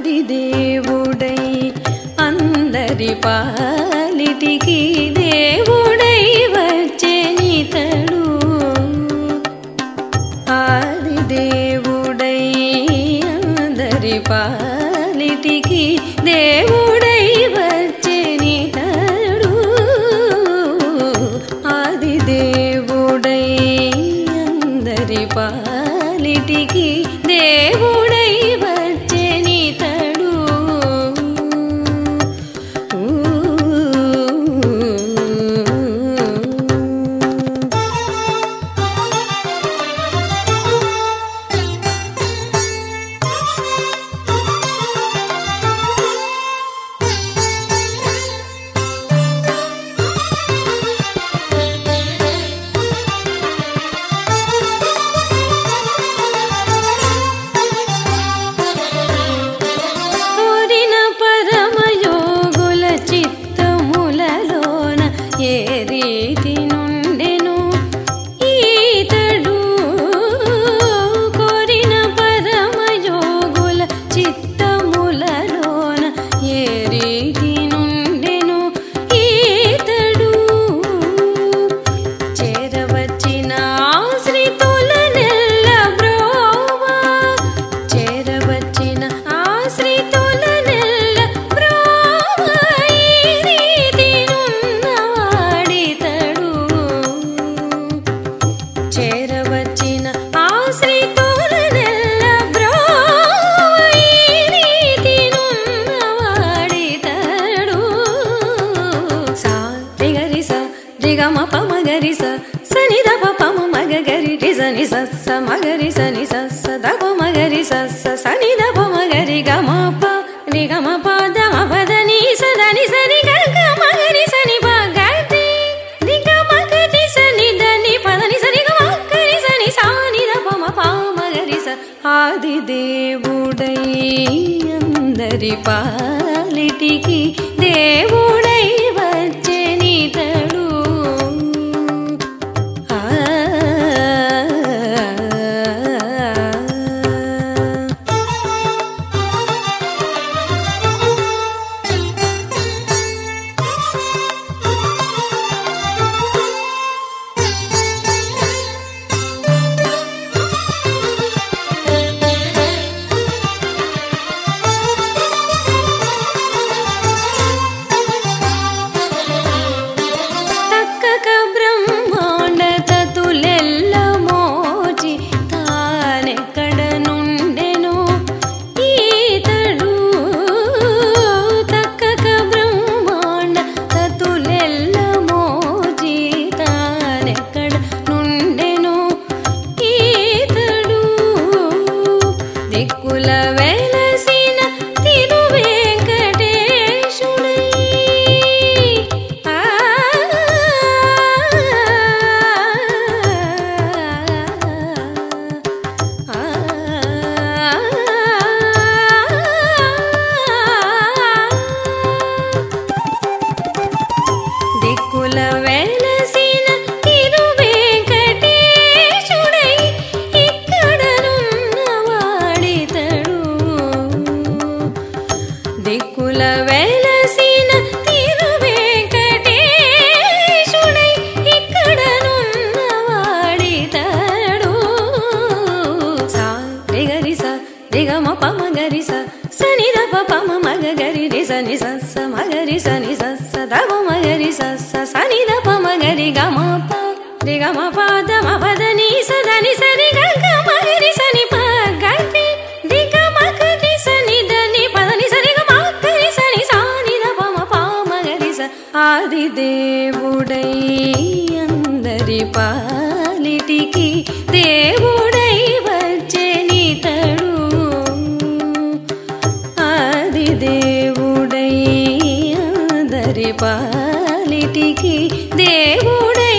ఆదిదేవుడై అందరి పాలిటికి దేవుడై వచ్చెనితడు ఆదిదేవుడై అందరి పాలిటికి దేవుడై వచ్చెనితడు ఆదిదేవుడై అందరి పాలిటికి దేవుడై ஏ ரீதினோ సని దప పమ మగ గరి రి ని స స మగరి స ని స స దప మగరి స స సని దప మగరి గమ ప రి గమ ప దమ పద ని స ద ని స ని గ గ మగరి స ని ప గ రి రి గ మ గ రి స ని ద ని పద ని స ని గ మ గ రి స ని సా ని ద ప మ ప మగరి స ఆది దేవుడై అందరి పాలిటికి దేవుడై సని దప పమ మగ రి సని సస్స మగ సని సస్స దమ మగ సస్స సని దప మగ గమ ప రి గమ ప దమ పద ని స దని సరి గ గ సని ప గ రి గ మ సని ద ని ప ని గ మ రి సని మ ప స ఆది దేవుడై అందరి పాలిటికి దేవుడై పాలిటికి దేవుడే